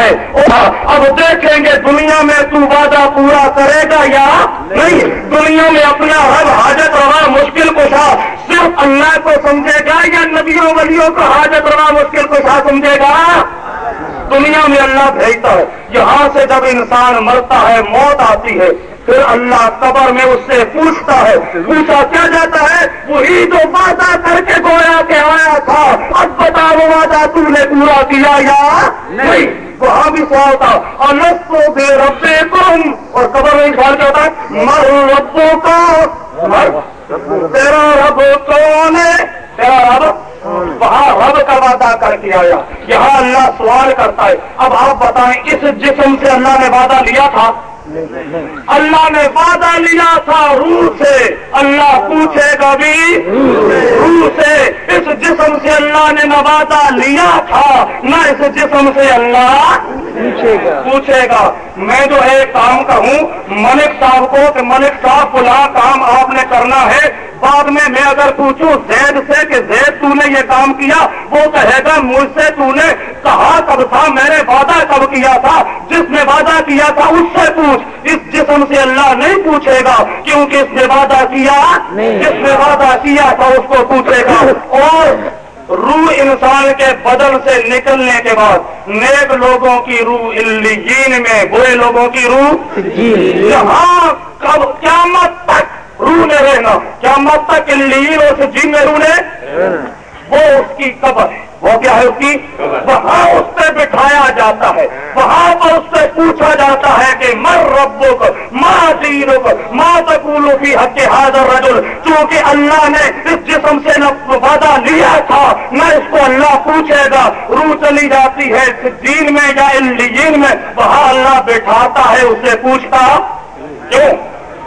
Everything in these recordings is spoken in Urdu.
ہے۔ اب دیکھیں گے دنیا میں تو وعدہ پورا کرے گا یا نہیں؟ دنیا میں اپنا ہر حاجت روا مشکل کشا صرف اللہ کو سمجھے گا یا نبیوں ولیوں کو حاجت روا مشکل کشا سمجھے گا؟ دنیا میں اللہ بھیجتا ہے۔ یہاں سے جب انسان مرتا ہے، موت آتی ہے، پھر اللہ قبر میں اس سے پوچھتا ہے۔ پوچھا کیا جاتا ہے؟ وہی جو وعدہ کر کے گویا کے آیا تھا۔ اب بتا وہ وعدہ تم نے پورا کیا یا نہیں؟ وہاں بھی سوال تھا بے ربے تم اور قبر میں سوال کیا ہوتا ہے، مر ربوں کا تیرا رب کون ہے؟ تیرا رب وہاں رب کا وعدہ کر کے آیا، یہاں اللہ سوال کرتا ہے۔ اب آپ بتائیں، اس جسم سے اللہ نے وعدہ لیا تھا؟ اللہ نے وعدہ لیا تھا روح سے۔ اللہ پوچھے گا بھی۔ جسم سے اللہ نے وعدہ لیا تھا۔ نہ اس جسم سے اللہ پوچھے گا۔ میں جو ایک کام کہوں ملک صاحب کو کہ ملک صاحب فلاں کام آپ نے کرنا ہے۔ بعد میں میں اگر پوچھوں زید سے کہ زید تو نے یہ کام کیا وہ کہے گا مجھ سے تو نے کہا کب تھا میں نے وعدہ کب کیا تھا؟ جس نے وعدہ کیا تھا اس سے پوچھ۔ اس جسم سے اللہ نہیں پوچھے گا کیونکہ اس نے وعدہ کیا۔ جس نے وعدہ کیا تھا اس کو پوچھے گا۔ اور روح انسان کے بدن سے نکلنے کے بعد نیک لوگوں کی روح الجین میں، برے لوگوں کی روح یہاں کب قیامت تک روح نے رہنا، قیامت تک الجین اور جن میں روح نے وہ اس کی قبر ہے۔ وہ کیا ہے اس کی؟ وہاں اس پہ بٹھایا جاتا ہے۔ وہاں پر اس سے پوچھا جاتا ہے کہ مر ربو کو ماں دینوں کو ماں تکولو کی حق حاضر رجل، چونکہ اللہ نے اس جسم سے نہ وعدہ لیا تھا نہ اس کو اللہ پوچھے گا روح چلی جاتی ہے دین میں یا الجین میں؟ وہاں اللہ بٹھاتا ہے اسے پوچھتا کیوں؟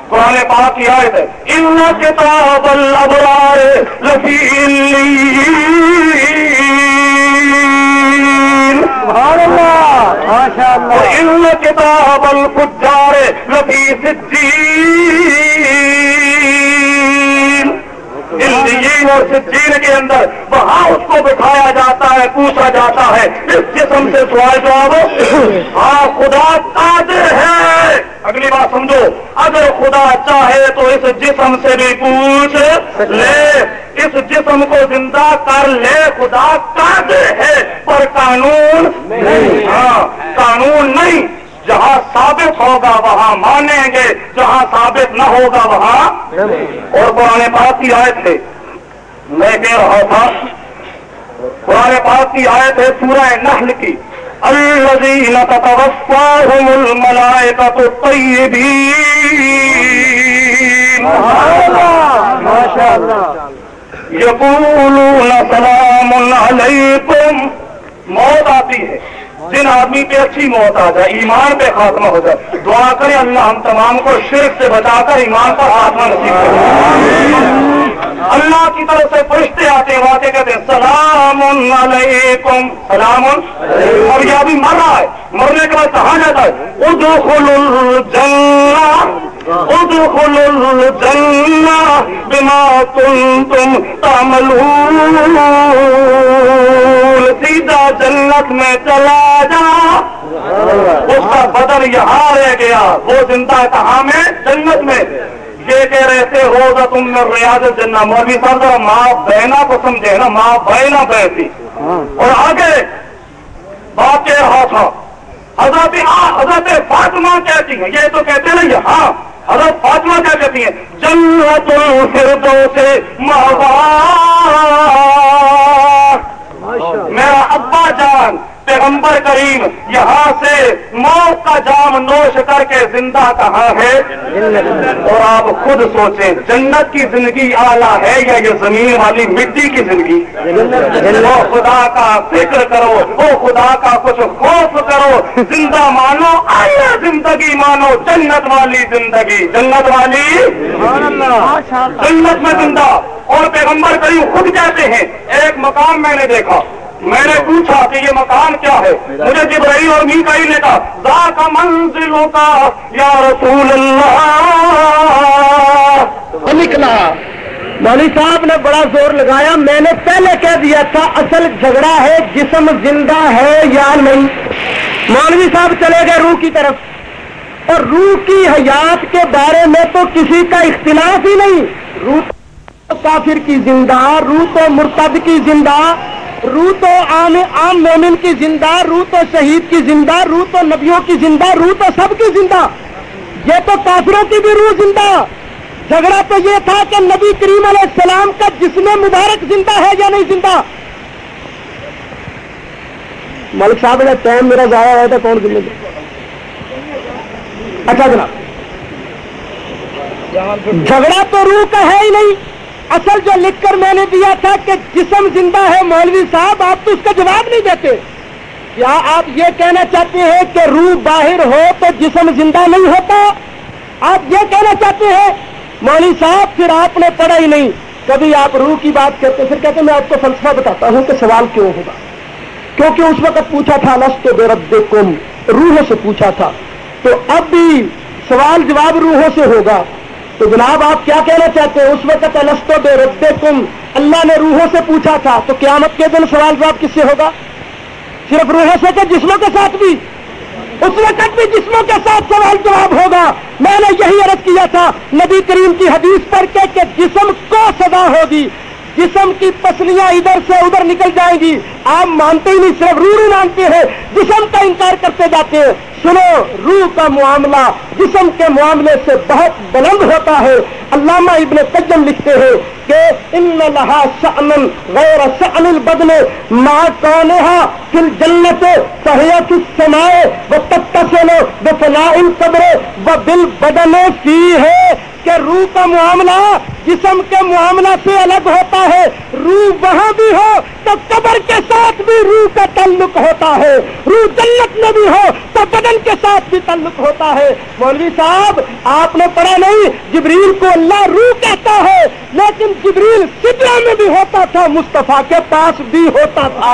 قرآن پاک کی آیت ہے ان کتاب الابرار لفی سبحان اللہ ماشاء اللہ ان کتاب الفجار لفی سجین۔ الجین اور سجین کے اندر وہاں اس کو بٹھایا جاتا ہے پوچھا جاتا ہے۔ اس جسم سے سوال جواب ہاں خدا قادر ہے۔ اگلی بات سمجھو، اگر خدا چاہے تو اس جسم سے بھی پوچھ لے۔ اس جسم کو زندہ کر لے، خدا قادر ہے، پر قانون ہاں قانون نہیں۔ جہاں ثابت ہوگا وہاں مانیں گے، جہاں ثابت نہ ہوگا وہاں۔ اور قرآن پاک کی آیت ہے میں کہہ رہا تھا۔ قرآن پاک کی آیت ہے سورہ نحل کی۔ الذين تتوفاهم الملائكة الطيبين ماشاء اللہ يقولون سلام عليكم موت آتی ہے۔ جن آدمی پہ اچھی موت آ جائے، ایمان پہ خاتمہ ہو جائے، دعا کریں اللہ ہم تمام کو شرک سے بچا کر ایمان کا خاتمہ نصیب کرے۔ اللہ کی طرف سے فرشتے آتے ہیں واقع کہتے ہیں، سلام علیکم۔ سلام۔ اور یہ ابھی مر رہا ہے، مرنے کے بعد کہاں جاتا ہے؟ ادخل الجنہ۔ بما کنتم تعملون. سیدھا جنت میں چلا جا. اس کا بدن یہاں رہ گیا. وہ زندہ کہاں میں؟ جنت میں. یہ کہہ رہے تھے روزہ تم میں ریاض جنہ مولوی صاحب، ذرا ماں بہنا کو سمجھے نا، ماں بہنا بہتی اور آگے بات کہہ رہا تھا حضرت حضرت فاطمہ کہتی ہیں، یہ تو کہتے نا ہاں حضرت فاطمہ کیا کہتی ہیں جنت الفردوس سے میرا ابا جان پیغمبر کریم یہاں سے موت کا جام نوش کر کے زندہ کہاں ہے؟ اور آپ خود سوچیں جنت کی زندگی اعلیٰ ہے یا یہ زمین والی مٹی کی زندگی؟ وہ خدا کا فکر کرو وہ خدا کا کچھ خوف کرو زندہ مانو اعلیٰ زندگی مانو جنت والی زندگی جنت والی جنت میں زندہ۔ اور پیغمبر کریم خود کہتے ہیں ایک مقام میں نے دیکھا میں نے پوچھا کہ یہ مکان کیا ہے؟ مجھے جبرائیل اور میکائیل نے کہا ذا کا منزلوں کا یا رسول اللہ۔ نکلا مولوی صاحب نے بڑا زور لگایا۔ میں نے پہلے کہہ دیا تھا، اصل جھگڑا ہے، جسم زندہ ہے یا نہیں؟ مولوی صاحب چلے گئے روح کی طرف۔ اور روح کی حیات کے بارے میں تو کسی کا اختلاف ہی نہیں۔ روح تو کافر کی زندہ، روح تو مرتد کی زندہ۔ روح تو عام عام مومن کی زندہ، روح تو شہید کی زندہ، روح تو نبیوں کی زندہ، روح تو سب کی زندہ۔ یہ تو کافروں کی بھی روح زندہ۔ جھگڑا تو یہ تھا کہ نبی کریم علیہ السلام کا جسم مبارک زندہ ہے یا نہیں زندہ۔ ملک صاحب نے ٹائم میرا ضائع ہوا تھا کون ذمہ دار اچھا جناب۔ جھگڑا تو روح کا ہے ہی نہیں۔ اصل جو لکھ کر میں نے دیا تھا کہ جسم زندہ ہے، مولوی صاحب، آپ تو اس کا جواب نہیں دیتے۔ کیا آپ یہ کہنا چاہتے ہیں کہ روح باہر ہو تو جسم زندہ نہیں ہوتا؟ آپ یہ کہنا چاہتے ہیں، مولوی صاحب، پھر آپ نے پڑھا ہی نہیں۔ کبھی آپ روح کی بات کرتے پھر کہتے میں آپ کو فلسفہ بتاتا ہوں کہ سوال کیوں ہوگا۔ کیونکہ اس وقت پوچھا تھا لس بے رب کم روحوں سے پوچھا تھا۔ تو اب بھی سوال جواب روحوں سے ہوگا۔ تو جناب آپ کیا کہنا چاہتے ہیں؟ اس وقت السطو بے رب کم۔ اللہ نے روحوں سے پوچھا تھا، تو قیامت کے دن سوال جواب کس سے ہوگا؟ صرف روحوں سے کہ جسموں کے ساتھ بھی؟ اس وقت بھی جسموں کے ساتھ سوال جواب ہوگا۔ میں نے یہی عرض کیا تھا، نبی کریم کی حدیث پر کہ جسم کو سزا ہوگی۔ جسم کی پسلیاں ادھر سے ادھر نکل جائیں گی۔ آپ مانتے ہی نہیں، صرف روح مانتے ہیں۔ جسم کا انکار کرتے جاتے ہیں۔ سنو، روح کا معاملہ جسم کے معاملے سے بہت بلند ہوتا ہے۔ علامہ ابن قیم لکھتے ہیں کہ ان لہا شأن غیر شأن البدن ما کونہا فی الجنت صحیح السماء و تتصل بفناء القبر و بالبدن فی ہے کہ روح کا معاملہ جسم کے معاملہ سے الگ ہوتا ہے روح وہاں بھی ہو تو قبر کے ساتھ بھی روح کا تعلق ہوتا ہے۔ روح جنت میں بھی ہو تو بدن کے ساتھ بھی تعلق ہوتا ہے۔ مولوی صاحب، آپ نے پڑھا نہیں، جبریل کو اللہ روح کہتا ہے، لیکن جبریل سدرا میں بھی ہوتا تھا، مصطفیٰ کے پاس بھی ہوتا تھا۔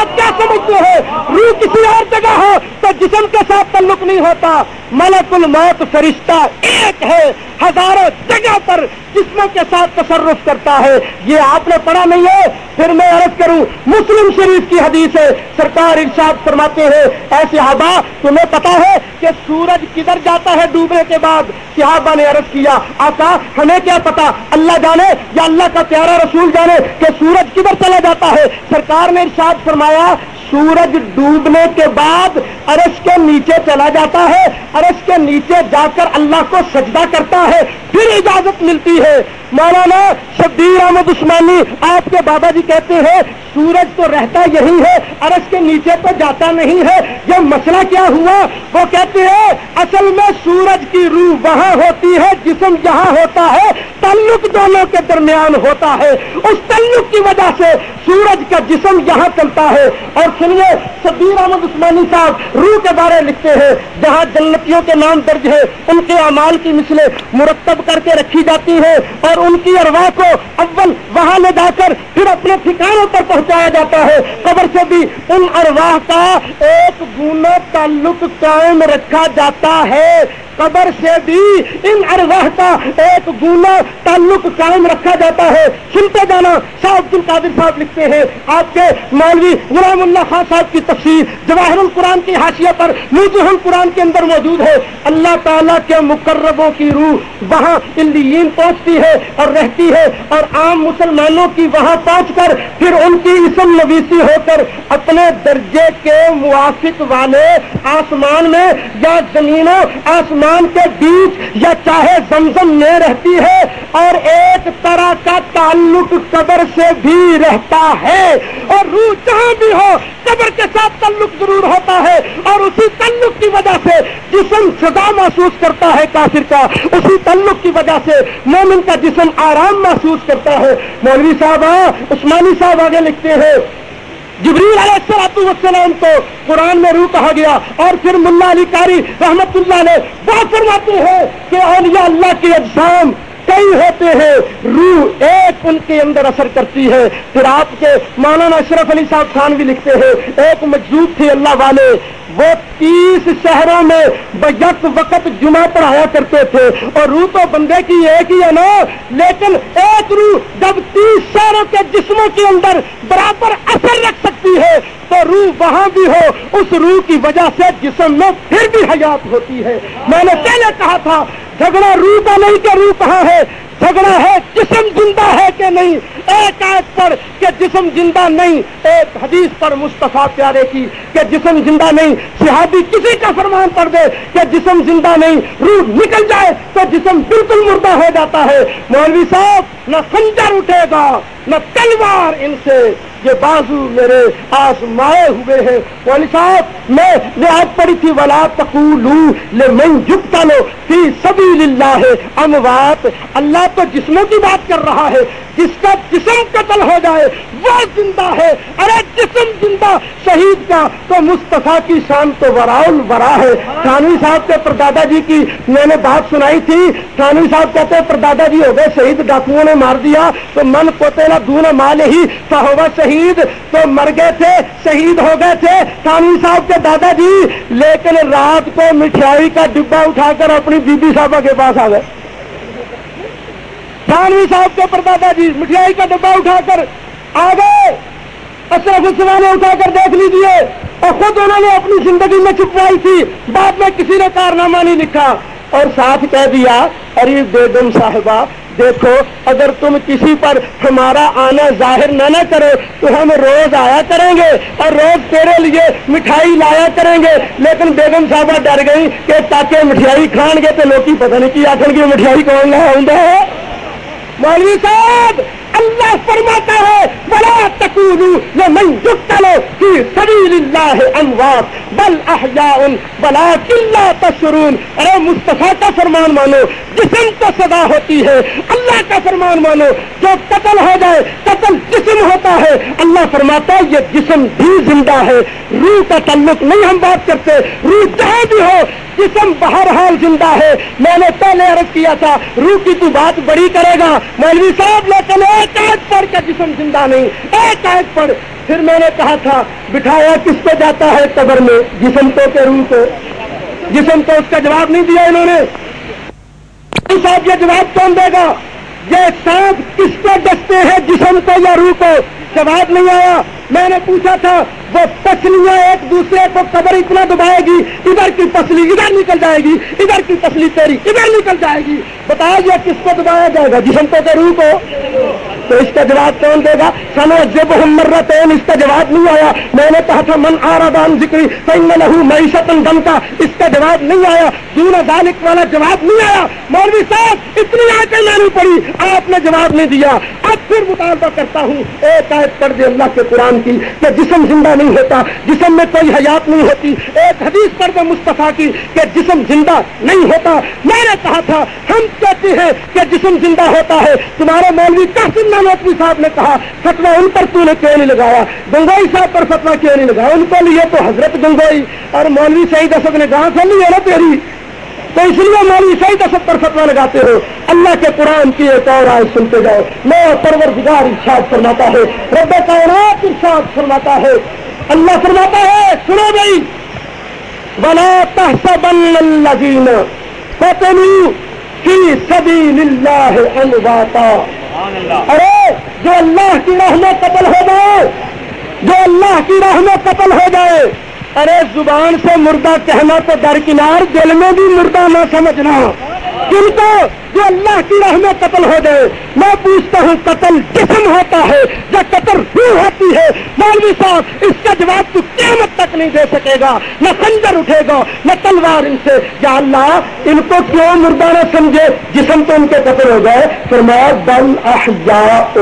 آپ کیا سمجھتے ہیں؟ روح کسی اور جگہ ہو تو جسم کے ساتھ تعلق نہیں ہوتا۔ ملک الموت فرشتہ ایک ہے، ہزاروں جگہ پر جسموں کے ساتھ تصرف کرتا ہے۔ یہ آپ نے پڑھا نہیں ہے، پھر میں عرض کروں، مسلم شریف کی حدیث ہے، سرکار ارشاد فرماتے ہیں ایسے ہبا تمہیں پتا ہے کہ سورج کدھر جاتا ہے ڈوبنے کے بعد؟ صحابہ نے عرض کیا، آقا، ہمیں کیا پتا اللہ جانے یا اللہ کا پیارا رسول جانے کہ سورج کدھر چلا جاتا ہے؟ سرکار نے ارشاد فرمایا، سورج ڈوبنے کے بعد عرش کے نیچے چلا جاتا ہے، عرش کے نیچے جا کر اللہ کو سجدہ کرتا ہے، پھر اجازت ملتی ہے۔ مولانا شبیر احمد عثمانی، آپ کے بابا جی کہتے ہیں، سورج تو رہتا یہی ہے، عرش کے نیچے تو جاتا نہیں ہے۔ یہ مسئلہ کیا ہوا؟ وہ کہتے ہیں، اصل میں سورج کی روح وہاں ہوتی ہے، جسم جہاں ہوتا ہے، تعلق دونوں کے درمیان ہوتا ہے۔ اس تعلق کی وجہ سے سورج کا جسم یہاں چلتا ہے۔ اور سنیے، شبیر احمد عثمانی صاحب روح کے بارے لکھتے ہیں، جہاں جنتیوں کے نام درج ہے ان کے اعمال کی مثلیں مرتب کر کے رکھی جاتی ہیں اور ان کی ارواح کو اول وہاں لے جا کر پھر اپنے ٹھکانوں پر پہنچایا جاتا ہے۔ قبر سے بھی ان ارواح کا ایک گنا تعلق قائم رکھا جاتا ہے۔ قبر سے بھی ان ارواح کا ایک گنا تعلق قائم رکھا جاتا ہے۔ سنتے جانا، شاہ عبد القادر صاحب لکھتے ہیں۔ آپ کے مولوی غلام اللہ خان صاحب کی تفسیر جواہر القرآن کی حاشیہ پر موجود القرآن کے اندر موجود ہے۔ اللہ تعالیٰ کے مقربوں کی روح وہاں پہنچتی ہے۔ اور رہتی ہے اور عام مسلمانوں کی وہاں پہنچ کر پھر ان کی اسم نویسی ہو کر اپنے درجے کے موافق والے آسمان میں یا زمینوں، آسمان کے بیچ یا چاہے زمزم میں رہتی ہے اور ایک طرح کا تعلق قبر سے بھی رہتا ہے اور روح جہاں بھی ہو، قبر کے ساتھ تعلق ضرور ہوتا ہے اور اسی تعلق کی وجہ سے جسم سزا محسوس کرتا ہے کافر کا، اسی تعلق کی وجہ سے مومن کا جسم جسم آرام محسوس کرتا ہے۔ مولوی صاحب عثمانی صاحب آگے لکھتے ہیں۔ جبریل علیہ السلاط والسلام کو قرآن میں روح کہا گیا اور پھر ملا علی کاری رحمت اللہ نے بات فرماتے ہیں کہ اولیاء اللہ کے اجسام کئی ہوتے ہیں۔ روح ایک ان کے اندر اثر کرتی ہے۔ پھر آپ کے مولانا اشرف علی صاحب خان بھی لکھتے ہیں، ایک مجذوب تھے اللہ والے، وہ تیس شہروں میں بیک وقت جمعہ پڑھایا کرتے تھے اور روح تو بندے کی ایک ہی ہے نا، لیکن ایک روح جب تیس شہروں کے جسموں کے اندر برابر اثر رکھ سکتی ہے، تو روح وہاں بھی ہو، اس روح کی وجہ سے جسم میں پھر بھی حیات ہوتی ہے۔ میں نے پہلے کہا تھا، جھگڑا روح کا نہیں کہ روح کہاں ہے، جھگڑا ہے جسم زندہ ہے کہ نہیں۔ ایک آیت پر کہ جسم زندہ نہیں، ایک حدیث پر مصطفیٰ پیارے کی کہ جسم زندہ نہیں آدمی کسی کا فرمان پڑ دے کہ جسم زندہ نہیں، روح نکل جائے تو جسم بالکل مردہ ہو جاتا ہے۔ مولوی صاحب، نہ خنجر اٹھے گا، نہ تلوار ان سے۔ یہ بازو میرے آسمائے ہوئے ہیں۔ مولوی صاحب، میں نے آج پڑھی تھی ولا تقولو لمن یقتل فی سبیل اللہ اموات، اللہ تو جسموں کی بات کر رہا ہے۔ جس کا جسم قتل ہو جائے، وہ زندہ ہے۔ ارے جسم زندہ، شہید کا۔ تو مصطفیٰ کی شان تو وراؤل ورا ہے۔ تھانوی صاحب کے پردادا جی کی میں نے بات سنائی تھی۔ تھانوی صاحب کہتے پردادا جی ہو گئے، شہید ڈاکوؤں نے مار دیا۔ تو من پوتے نہ مال ہی ہوا شہید۔ تو مر گئے تھے، شہید ہو گئے تھے۔ تھانوی صاحب کے دادا جی لیکن رات کو مٹھائی کا ڈبا اٹھا کر اپنی بی بی صاحبہ کے پاس آ گئے۔ تھانوی صاحب کے پردادا جی مٹھائی کا ڈبا اٹھا کر آ گئے۔ اشرف نے اٹھا کر دیکھ لیجیے اور خود انہوں نے اپنی زندگی میں چھپوائی تھی۔ بعد میں کسی نے کارنامہ نہیں لکھا۔ اور ساتھ کہہ دیا، ارے بیگم صاحبہ، دیکھو، اگر تم کسی پر ہمارا آنا ظاہر نہ نہ کرو، تو ہم روز آیا کریں گے اور روز تیرے لیے مٹھائی لایا کریں گے۔ لیکن بیگم صاحبہ ڈر گئی کہ تاکہ مٹھائی کھان گے تو لوگ پتہ نہیں کی آخر کی مٹھائی کون لایا ہوں مولوی صاحب، اللہ فرماتا ہے، بلا تکولو لمن یقتلو فی سبیل اللہ اموات بل احیاء بلا کلا تشرون ارے مصطفیٰ کا فرمان مانو؟ جسم کو صدا ہوتی ہے۔ اللہ کا فرمان مانو۔ جو قتل ہو جائے، قتل جسم ہوتا ہے۔ اللہ فرماتا ہے، یہ جسم بھی زندہ ہے۔ روح کا تعلق نہیں ہم بات کرتے۔ روح جہاں بھی ہو، جسم بہرحال زندہ ہے۔ میں نے پہلے عرض کیا تھا، روح کی تو بات بڑی کرے گا۔ مولوی صاحب، لیکن ایک آیت پڑھ کے جسم زندہ نہیں۔ ایک آیت پھر میں نے کہا تھا، بٹھایا کس کو جاتا ہے قبر میں؟ جسم تو کے روح کو۔ جسم تو اس کا جواب نہیں دیا انہوں نے۔ صاحب، یہ جواب کون دے گا؟ یہ سانپ کس کو ڈستے ہیں جسم کو یا روح کو؟ جواب نہیں آیا۔ میں نے پوچھا تھا، وہ پسلیاں ایک دوسرے کو قبر اتنا دبائے گی، ادھر کی پسلی ادھر نکل جائے گی، ادھر کی پسلی تیری ادھر نکل جائے گی۔ بتایا گیا کس کو دبایا جائے گا؟ جسم کو روح کو؟ تو اس کا جواب کون دے گا؟ سنو جب مرت اس کا جواب نہیں آیا۔ میں نے کہا تھا، من آرادان ذکری سنگ لہو معیشت دم کا اس کا جواب نہیں آیا۔ دون دالک والا جواب نہیں آیا۔ مولوی صاحب، اتنی آیتیں میں نے پڑھی آپ نے جواب نہیں دیا۔ اب پھر مطالبہ کرتا ہوں۔ ایک آیت پڑھ دے اللہ کے قرآن کی کہ جسم زندہ نہیں ہوتا، جسم میں کوئی حیات نہیں ہوتی۔ ایک حدیث پڑھ دے مصطفیٰ کی کہ جسم زندہ نہیں ہوتا۔ میں نے کہا تھا، ہم کہتے ہیں کہ جسم زندہ ہوتا ہے۔ تمہارے مولوی قاسم نانوتوی صاحب نے کہا فتوا ان پر تو نے کیوں نہیں لگایا؟ گنگوئی صاحب پر فتوا کیوں نہیں لگایا؟ ان کو لیے تو حضرت گنگوئی اور مولوی سعید اسد نے کہا سے نہیں ہے نا تیری؟ تو اس لیے مولوی سعید اسد پر فتوا لگاتے ہو، اللہ کے قرآن کی ایک اور آئے سنتے جاؤ۔ میں پرور گزار ارشاد فرماتا ہے رب کائنات ارشاد فرماتا ہے۔ اللہ فرماتا ہے، سنو بھائی۔ بلا تحسبن الذین قتلوا فی سبیل اللہ انواتا ارے، جو اللہ کی راہ میں قتل ہو جائے، جو اللہ کی راہ میں قتل ہو جائے ارے زبان سے مردہ کہنا تو درکنار، دل میں بھی مردہ نہ سمجھنا۔ کن کو جو اللہ کی راہ میں قتل ہو جائے، میں پوچھتا ہوں قتل جسم ہوتا ہے یا قتل روح ہوتی ہے؟ مولوی صاحب، اس کا جواب تو قیامت تک نہیں دے سکے گا۔ نہ خنجر اٹھے گا، نہ تلوار ان سے۔ یا اللہ، ان کو کیوں مردہ نہ سمجھے؟ جسم تو ان کے قتل ہو گئے۔ پھر میں بل احجاء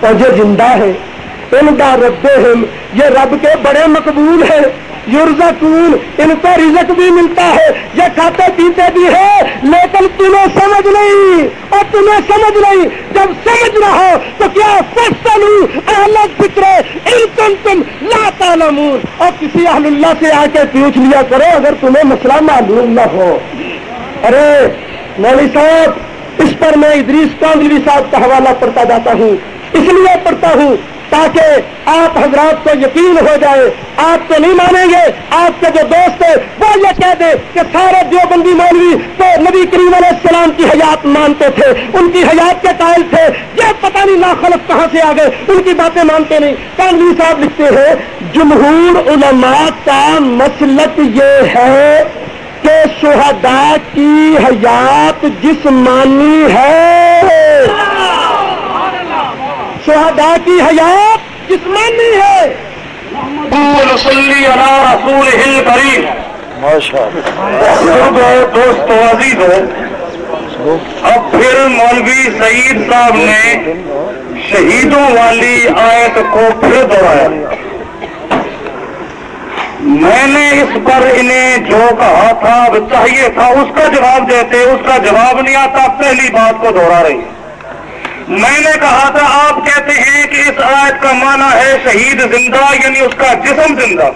اور جو زندہ ہے ان کا رب یہ رب کے بڑے مقبول ہیں۔ یورزکون ان کو رزق بھی ملتا ہے، یہ کھاتے پیتے بھی ہے لیکن تمہیں سمجھ نہیں۔ اور تمہیں سمجھ نہیں، جب سمجھ رہا ہو تو کیا الگ فکر ان تم تم لا تعلمون۔ اور کسی اہل اللہ سے آ کے پوچھ لیا کرو، اگر تمہیں مسئلہ معلوم نہ ہو۔ ارے مولوی صاحب، اس پر میں ادریس کاندری صاحب کا حوالہ پڑھتا جاتا ہوں۔ اس لیے پڑھتا ہوں تاکہ آپ حضرات کو یقین ہو جائے، آپ تو نہیں مانیں گے، آپ کے جو دوست ہیں، وہ یہ کہہ دے کہ سارے دیوبندی مولوی تو نبی کریم علیہ السلام کی حیات مانتے تھے، ان کی حیات کے قائل تھے، یہ پتہ نہیں ناخلف کہاں سے آ گئے، ان کی باتیں مانتے نہیں۔ کانوی صاحب لکھتے ہیں، جمہور علماء کا مسلک یہ ہے کہ شہداء کی حیات جسمانی ہے۔ شہداء کی حیات جسمانی ہے۔ رسول ہل کریم دوستو عزیز ہو اب پھر مولوی سعید صاحب نے شہیدوں والی آیت کو پھر دوہرایا۔ میں نے اس پر انہیں جو کہا تھا چاہیے تھا اس کا جواب دیتے اس کا جواب نہیں آتا پہلی بات کو دوہرا رہی۔ میں نے کہا تھا، آپ کہتے ہیں کہ اس آیت کا معنی ہے شہید زندہ یعنی اس کا جسم زندہ۔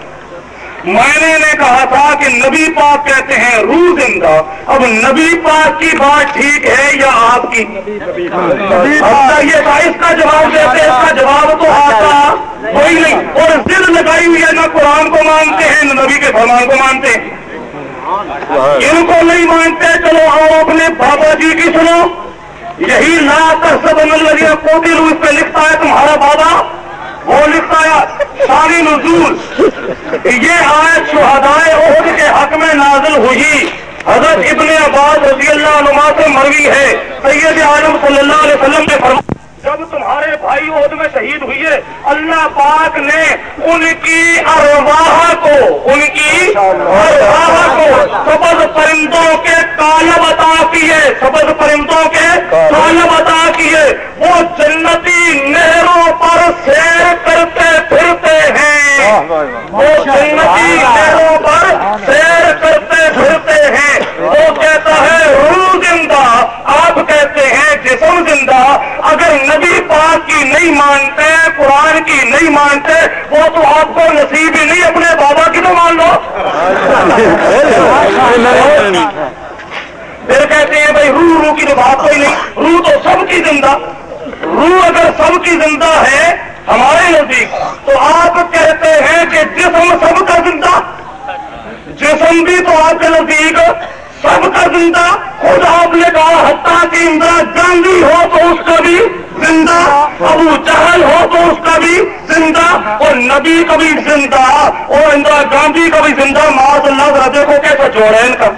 میں نے کہا تھا کہ نبی پاک کہتے ہیں روح زندہ۔ اب نبی پاک کی بات ٹھیک ہے یا آپ کی؟ یہ اس کا جواب دیتے اس کا جواب تو آتا کوئی نہیں۔ اور ضد لگائی ہوئی ہے، نہ قرآن کو مانتے ہیں، نہ نبی کے فرمان کو مانتے ہیں۔ ان کو نہیں مانتے، چلو آؤ اپنے بابا جی کی سنو۔ یہی لا کر سب لگے کوٹی رو اس پہ لکھتا ہے تمہارا بابا وہ لکھتا ہے ساری نزول۔ یہ آیت شہدائے عہد کے حق میں نازل ہوئی۔ حضرت ابن عباس رضی اللہ عنہ سے مروی ہے۔ سید عالم صلی اللہ علیہ وسلم نے فرمایا جب تمہارے بھائی عہد میں شہید ہوئے اللہ پاک نے ان کی ارواح کو ان کی ارواح کو سبز پرندوں کے کالب عطا کیے۔ سبز کالب عطا کیے وہ جنتی نہروں پر سیر کرتے پھرتے ہیں وہ جنتی نہروں پر سیر کرتے پھرتے ہیں وہ کہتا ہے روح زندہ آپ کہتے ہیں جسم زندہ اگر نبی پاک کی نہیں مانتے قرآن کی نہیں مانتے وہ تو آپ کو نصیب ہی نہیں اپنے بابا کی تو مان لو پھر کہتے ہیں بھائی روح روح کی تو بات کوئی نہیں روح تو سب کی زندہ، روح اگر سب کی زندہ ہے ہمارے نزدیک، تو آپ کہتے ہیں کہ جسم سب کا زندہ۔ جسم بھی تو آپ کے نزدیک، سب کا زندہ۔ خود آپ نے کہا، حتیٰ کہ اندرا گاندھی ہو تو اس کا بھی زندہ، ابو چہل ہو تو اس کا بھی زندہ، اور نبی کا بھی زندہ، اور اندرا گاندھی کا بھی زندہ۔ معاذ اللہ کو کیسے جوڑے ان کا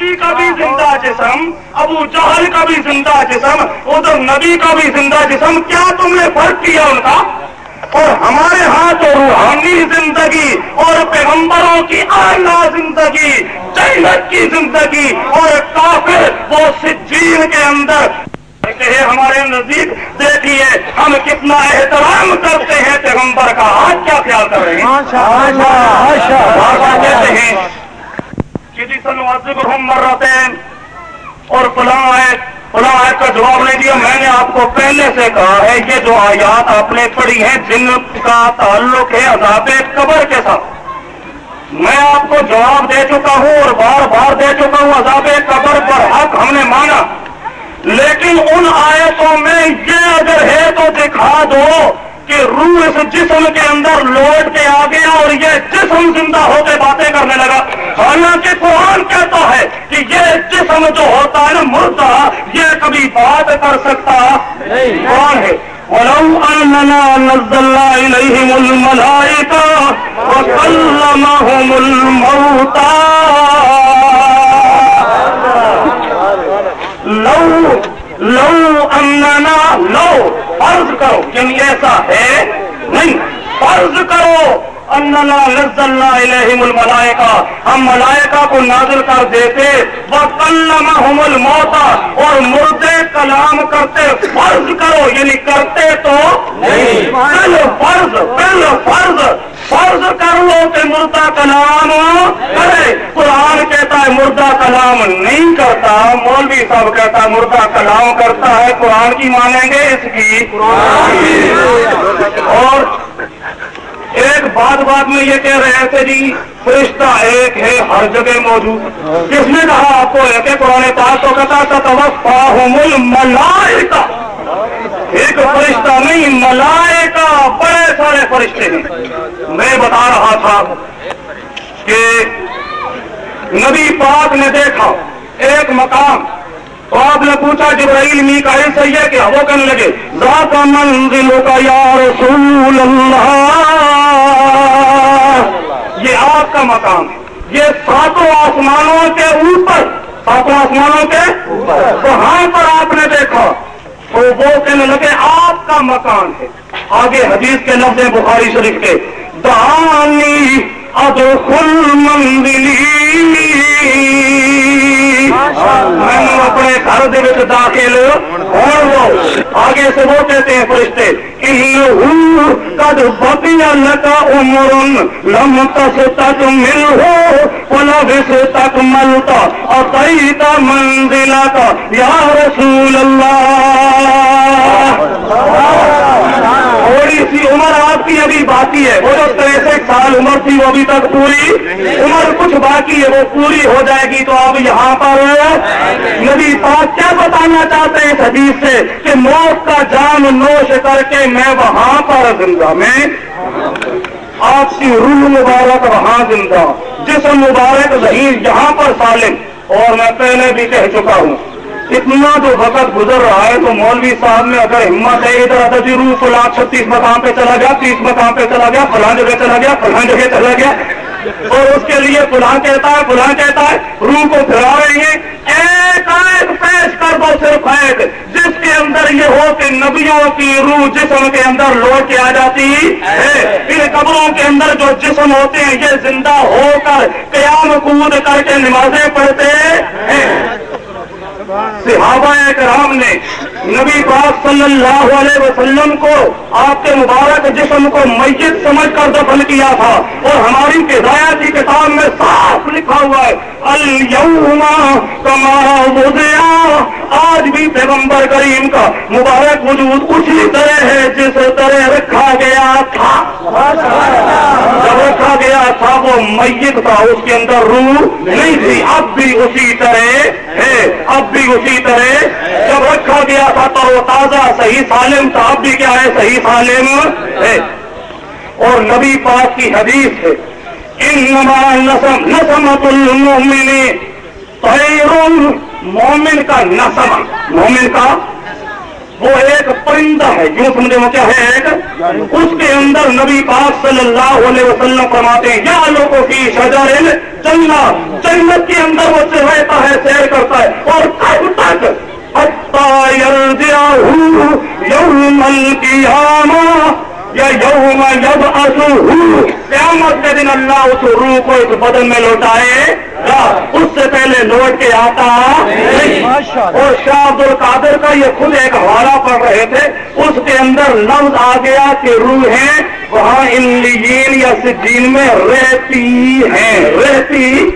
نبی کا بھی زندہ جسم ابو جہل کا بھی زندہ جسم ادھر نبی کا بھی زندہ جسم کیا تم نے فرق کیا ان کا؟ اور ہمارے ہاں تو روحانی زندگی اور پیغمبروں کی اعلیٰ زندگی جنت کی زندگی اور کافر وہ سجین کے اندر۔ کہ ہمارے نزدیک دیکھیے ہم کتنا احترام کرتے ہیں پیغمبر کا۔ آج کیا خیال کر رہے ہیں؟ کہتے ہیں؟ کسی سنوازب ہم مر رہتے ہیں اور فلاں آئے، فلاں آیت کا جواب نہیں دیا میں نے آپ کو پہلے سے کہا ہے، یہ جو آیات آپ نے پڑھی ہیں، جن کا تعلق ہے عذاب قبر کے ساتھ۔ میں آپ کو جواب دے چکا ہوں اور بار بار دے چکا ہوں، عذاب قبر پر حق ہم نے مانا۔ لیکن ان آیتوں میں یہ اگر ہے تو دکھا دو۔ کہ روح اس جسم کے اندر لوٹ کے آ گیا اور یہ جسم زندہ ہو کے باتیں کرنے لگا۔ حالانکہ قرآن کہتا ہے کہ یہ جسم جو ہوتا ہے نا مردہ، یہ کبھی بات کر سکتا کون ہے۔ ولو اننا نزلنا لو لو اننا لو فرض کرو یعنی ایسا ہے نہیں۔ فرض کرو الملائکہ۔ ہم ملائکہ کو نازل کر دیتے وکلمہم الموتا اور مردے کلام کرتے۔ فرض کرو یعنی کرتے تو نہیں۔ فرض فرض۔ فرض کر لو کہ مردہ کلام کرے۔ قرآن کہتا ہے مردہ کلام نہیں کرتا، مولوی صاحب کہتا ہے مردہ کلام کرتا ہے۔ قرآن کی مانیں گے اس کی۔ اور ایک بات بات میں یہ کہہ رہے تھے جی فرشتہ ایک ہے، ہر جگہ موجود۔ کس نے کہا آپ کو ہے؟ قرآن پاک تو کہتا تھا تو الملائکہ ایک فرشتہ نہیں ملائے کا بڑے سارے فرشتے ہیں۔ میں بتا رہا تھا کہ نبی پاک نے دیکھا ایک مقام۔ تو آپ نے پوچھا جبرائیل میکائیل سے یہ کیا؟ وہ کہنے لگے، ذات منزل کا یا رسول اللہ۔ یہ آپ کا مقام ہے۔ یہ ساتوں آسمانوں کے اوپر، ساتوں آسمانوں کے وہاں پر آپ نے دیکھا تو وہ کہنے لگے، آپ کا مکان ہے۔ آگے حدیث کے لفظ ہیں بخاری شریف کے۔ دانی ادخل منزلی۔ میں اپنے گھر دے داخل ہون لو آگے سے وہ کہتے ہیں فرشتے انہو قد بقی لکا عمر لم تستک ملہو ولبس تک ملتا اطیت منزلتا یا رسول اللہ تھوڑی عمر آپ کی ابھی باقی ہے۔ وہ جو تریسٹھ سال عمر تھی وہ ابھی تک پوری۔ عمر کچھ باقی ہے، وہ پوری ہو جائے گی تو آپ یہاں پر نبی پاک کیا بتانا چاہتے ہیں اس حدیث سے کہ موت کا جام نوش کر کے میں وہاں پر زندہ، میں آپ کی روح مبارک وہاں زندہ، جسم مبارک ظہیر یہاں پر سالم۔ اور میں پہلے بھی کہہ چکا ہوں اتنا جو وقت گزر رہا ہے تو مولوی صاحب نے اگر ہمت ہے ادھر ادھر جی روح فلاں چھتیس مقام پہ چلا گیا، تیس مقام پہ چلا گیا، فلاں جگہ چلا گیا، فلاں جگہ چلا گیا۔ اور اس کے لیے فلاں کہتا ہے، فلاں کہتا ہے، روح کو پھیلا رہی ہے ایک ایک پیش کر دو صرف ایک جس کے اندر یہ ہو کہ نبیوں کی روح جسم کے اندر لوٹ کے آ جاتی ہے۔ ان قبروں کے اندر جو جسم ہوتے ہیں، یہ زندہ ہو کر قیام کود کر کے نمازیں پڑھتے ہیں۔ صحابہ کرام نے نبی پاک صلی اللہ علیہ وسلم کو آپ کے مبارک جسم کو میت سمجھ کر دفن کیا تھا اور ہماری ہدایتی کتاب میں صاف لکھا ہوا ہے اليوم کما آج بھی پیغمبر کریم کا مبارک وجود اسی طرح ہے جس طرح رکھا گیا تھا جب رکھا گیا تھا وہ میت تھا اس کے اندر روح نہیں تھی۔ اب بھی اسی طرح ہے۔ اب بھی اسی طرح۔ جب رکھا گیا تھا تو وہ تازہ صحیح سالم تھا۔ اب بھی کیا ہے؟ صحیح سالم ہے۔ اور نبی پاک کی حدیث ہے۔ انما نسم نسمت المؤمن طیر مومن کا نسم مومن کا وہ ایک پرندہ ہے یوں سمجھے وہ کیا ہے ایک؟ اس کے اندر نبی پاک صلی اللہ علیہ وسلم فرماتے ہیں، یا لوگوں کی شجر جنت جنت کے اندر وہ رہتا ہے، سیر کرتا ہے، اور کب تک یوم القیامہ یا یوم یب قیامت کے دن اللہ اس روح کو اس بدن میں لوٹائے گا۔ اس سے پہلے لوٹ کے آتا اور شاہ عبد القادر کا یہ خود ایک حوالہ پڑھ رہے تھے۔ اس کے اندر لفظ آ گیا کہ روحیں وہاں انلیین یا سجین میں رہتی ہیں۔ رہتی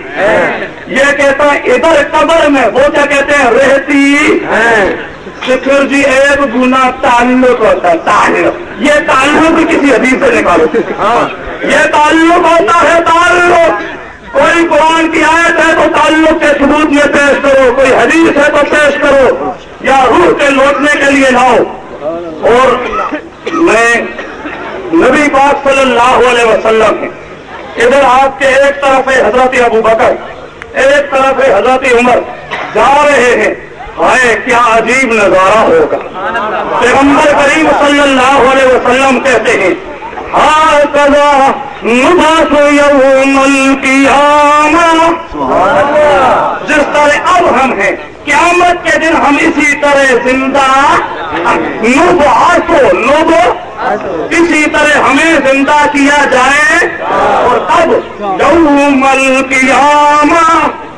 یہ کہتا ہے ادھر قبر میں وہ کیا کہتے ہیں؟ رہتی پھر جی ایک گنا تعلق ہوتا ہے تعلق۔ یہ تعلق کسی حدیث سے نکالو۔ یہ تعلق ہوتا ہے تعلق۔ کوئی قرآن کی آیت ہے تو تعلق کے ثبوت میں پیش کرو کوئی حدیث ہے تو پیش کرو یا روح کے لوٹنے کے لیے لاؤ۔ اور میں نبی پاک صلی اللہ علیہ وسلم ادھر آپ کے ایک طرف ہے حضرت ابو بکر ایک طرف ہے حضرت عمر جا رہے ہیں۔ ہائے کیا عجیب نظارہ ہوگا۔ پیغمبر کریم صلی اللہ علیہ وسلم کہتے ہیں ہاں کدا نباس یوم القیامہ جس طرح اب ہم ہیں قیامت کے دن ہم اسی طرح زندہ نباسو نب اسی طرح ہمیں زندہ کیا جائے۔ اور تب یوم القیامہ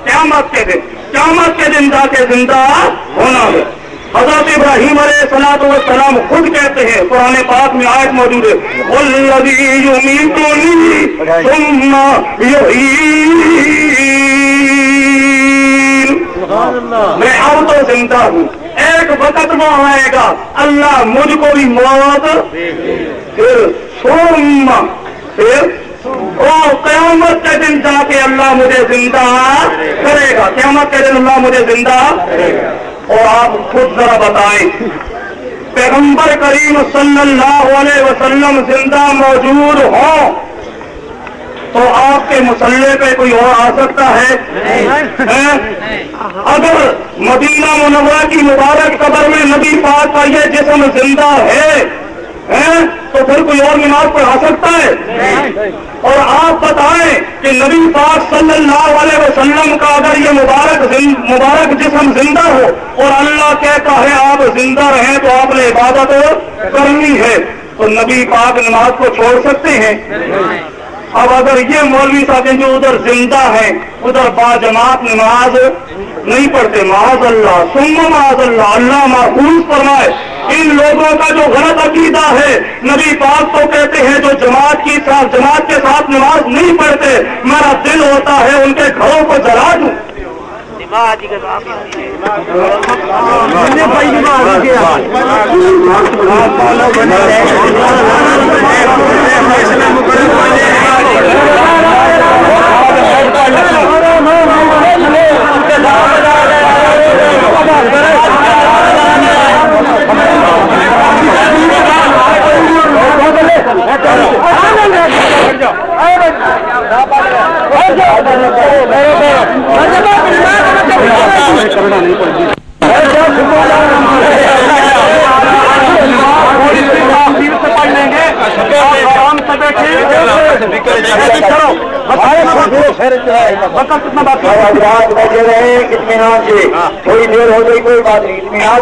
قیامت کے دن قیامت کے دن جا کے زندہ ہونا ہے۔ حضرت ابراہیم علیہ السلام والسلام خود کہتے ہیں، قرآن پاک میں آیت موجود ہے۔ میں اب تو زندہ ہوں۔ ایک وقت وہ آئے گا۔ اللہ مجھ کو بھی موت پھر ثم پھر قیامت کے دن جا کے اللہ مجھے زندہ کرے گا۔ قیامت کے دن اللہ مجھے زندہ اور آپ خود ذرا بتائیں۔ پیغمبر کریم صلی اللہ علیہ وسلم زندہ موجود ہوں تو آپ کے مسلح پہ کوئی اور آ سکتا ہے؟ اگر مدینہ منورہ کی مبارک قبر میں نبی پاک کا یہ جسم زندہ ہے تو پھر کوئی اور نماز پڑھا سکتا ہے؟ اور آپ بتائیں کہ نبی پاک صلی اللہ علیہ وسلم کا اگر یہ مبارک مبارک جسم زندہ ہو اور اللہ کہتا ہے آپ زندہ رہیں تو آپ نے عبادت کرنی ہے، تو نبی پاک نماز کو چھوڑ سکتے ہیں؟ اب اگر یہ مولوی صاحب جو ادھر زندہ ہیں، ادھر با جماعت نماز نہیں پڑھتے، معاذ اللہ سم معاذ اللہ اللہ محفوظ فرمائے۔ ان لوگوں کا جو غلط عقیدہ ہے، نبی پاک تو کہتے ہیں جو جماعت کی ساتھ، جماعت کے ساتھ نماز نہیں پڑھتے، میرا دل ہوتا ہے ان کے گھروں کو جلا دوں۔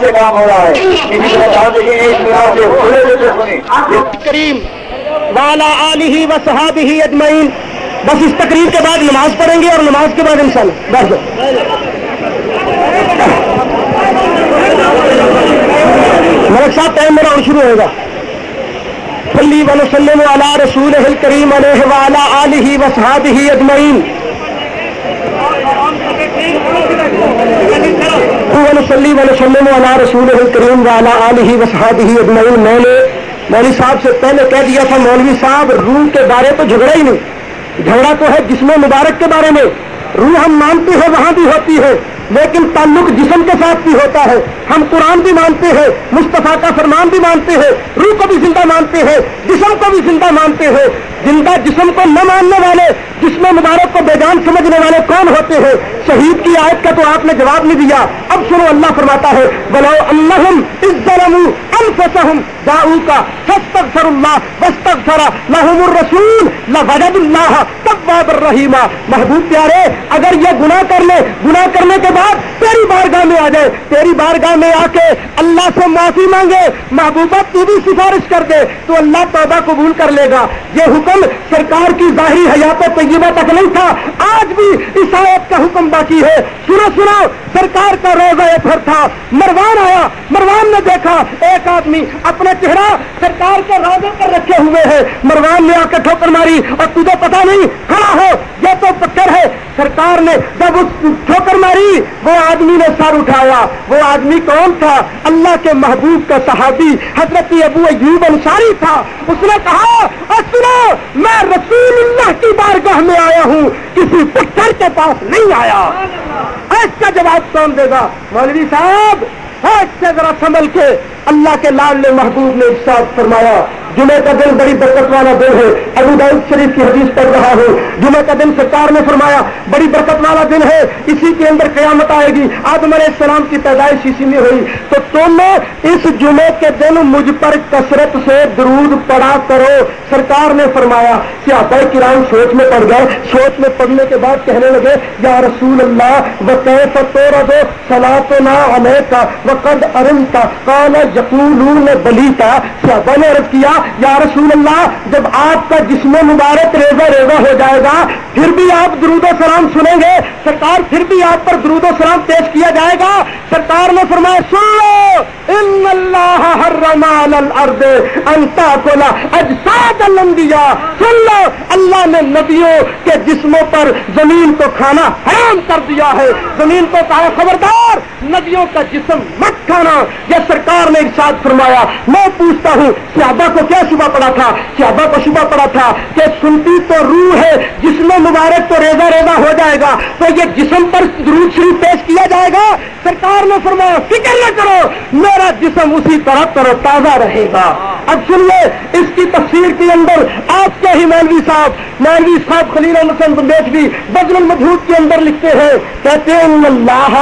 سے کام ہو رہا ہے۔ کریم، والا علی و صحاب ہی اجمعین۔ بس اس تقریب کے بعد نماز پڑھیں گے اور نماز کے بعد انسان بس ملک صاحب، ٹائم میرا اور شروع ہوگا پلی صلی وسلم والا رسول کریم علیہ والا علی و صحاب ہی اجمعین۔ نسلی و علی رسول کریم والا علیہ ہی اجمعین۔ میں نے مولوی صاحب سے پہلے کہہ دیا تھا مولوی صاحب، روح کے بارے تو جھگڑا ہی نہیں۔ جھگڑا تو ہے جسم مبارک کے بارے میں۔ روح ہم مانتے ہیں، وہاں بھی ہوتی ہے، لیکن تعلق جسم کے ساتھ بھی ہوتا ہے۔ ہم قرآن بھی مانتے ہیں، مصطفیٰ کا فرمان بھی مانتے ہیں، روح کو بھی زندہ مانتے ہیں، جسم کو بھی زندہ مانتے ہیں۔ زندہ جسم کو نہ ماننے والے، جسم مبارک کو بیگان سمجھنے والے کون ہوتے ہیں؟ شہید کی آیت کا تو آپ نے جواب نہیں دیا۔ اب سنو، اللہ فرماتا ہے بلو اللہ انفسهم داؤک سر اللہ واستغفر لہم الرسول لوجد اللہ تواب الرحیم محبوب پیارے، اگر یہ گناہ کر لے، گناہ کرنے کے بعد تیری بارگاہ میں آ جائے، تیری بارگاہ میں میں آ کے اللہ سے معافی مانگے، محبوبہ تو بھی سفارش کر دے، تو اللہ توبہ قبول کر لے گا۔ یہ حکم سرکار کی ظاہری حیات و طیبہ تک نہیں تھا، آج بھی اس آیت کا حکم باقی ہے۔ سنو سنو سرکار کا روزہ اثر تھا۔ مروان آیا، مروان نے دیکھا، ایک آدمی اپنا چہرہ سرکار کے روزے پر رکھے ہوئے ہے۔ مروان نے آ کے ٹھوکر ماری اور تجھے پتا نہیں، کھڑا ہو، یہ تو پتھر ہے۔ سرکار نے جب اس ٹھوکر ماری، وہ آدمی نے سر اٹھایا۔ وہ آدمی کون تھا؟ اللہ کے محبوب کا صحابی، حضرت ابو ایوب انصاری تھا۔ اس نے کہا سنو، میں رسول اللہ کی بارگاہ میں آیا ہوں۔ کسی پتھر کے پاس نہیں آیا۔ اس کا جواب کام دے گا مولوی صاحب ہاتھ سے ذرا سنبھل کے اللہ کے لال نے محبوب نے ارشاد فرمایا، جمعہ کا دن بڑی برکت والا دن ہے۔ ابو داؤد شریف کی حدیث پڑھ رہا ہوں۔ جمعہ کا دن سرکار نے فرمایا، بڑی برکت والا دن ہے۔ اسی کے اندر قیامت آئے گی۔ آدم علیہ السلام کی پیدائش اسی میں ہوئی۔ تو تم اس جمعے کے دن مجھ پر کثرت سے درود پڑا کرو۔ سرکار نے فرمایا، کیا کرام سوچ میں پڑ گئے؟ سوچ میں پڑنے کے بعد کہنے لگے، یا رسول اللہ وہ کیف تو رضو سلا تو نہ کا وقد ارم کا کالا یقولون بلیتا صحابہ نے عرض کیا، یا رسول اللہ، جب آپ کا جسم مبارک ریزا ریزا ہو جائے گا، پھر بھی آپ درود و سلام سنیں گے۔ سرکار، پھر بھی آپ پر درود و سلام پیش کیا جائے گا۔ سرکار نے فرمایا، سن لو، ان اللہ حرم علی الارض ان تاکل اجساد الانبیاء۔ سن لو، اللہ نے نبیوں کے جسموں پر زمین کو کھانا حرام کر دیا ہے۔ زمین کو کہا، خبردار، نبیوں کا جسم مت کھانا۔ یہ سرکار نے ارشاد فرمایا، میں پوچھتا ہوں، صحابہ کو کیا شبہ پڑا تھا؟ صحابہ کو شبہ پڑا تھا کہ سنتی تو روح ہے، جسم مبارک تو ریزا ریزا ہو جائے گا۔ تو یہ جسم پر روح شریف پیش کیا جائے گا؟ سرکار نے فرمایا، فکر نہ کرو، میرا جسم اسی طرح تر تازہ رہے گا۔ اب سنیے، اس کی تفسیر کے اندر آپ کے ہی مولوی صاحب مولوی صاحب خلیل الحسن بیچ بھی بدل المدھوت کے اندر لکھتے ہیں، کہتے ہیں اللہ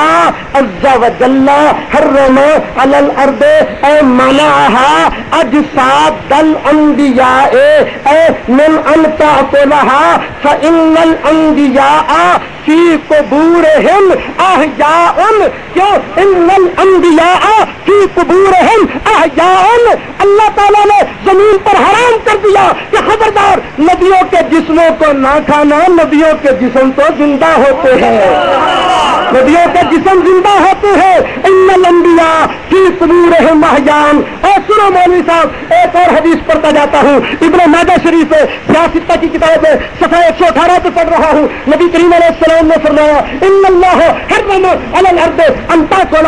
عز و جل حرم علی الارض، اے منعها اجساد الانبیاء اے من ان تاکلها فان الانبیاء فی قبورہم احیاء کیوں؟ ان الانبیاء فی قبورہم احیاء اللہ تعالیٰ نے زمین پر حرام کر دیا کہ خبردار، نبیوں کے جسموں کو نہ کھانا، نبیوں کے جسم تو زندہ ہوتے ہیں۔ نبیوں کے جسم زندہ ہوتے ہیں۔ ان الانبیاء فی قبورہم احیاء اور سنو مولوی صاحب، ایک اور حدیث پڑھتا جاتا ہوں۔ ابن ماجہ شریف ہے سیاستہ کی کتاب ہے صفحہ ایک سو اٹھارہ پہ پڑھ رہا ہوں۔ نبی کریم علیہ السلام نے فرمایا، ان اللہ حرم الارض ان تاکل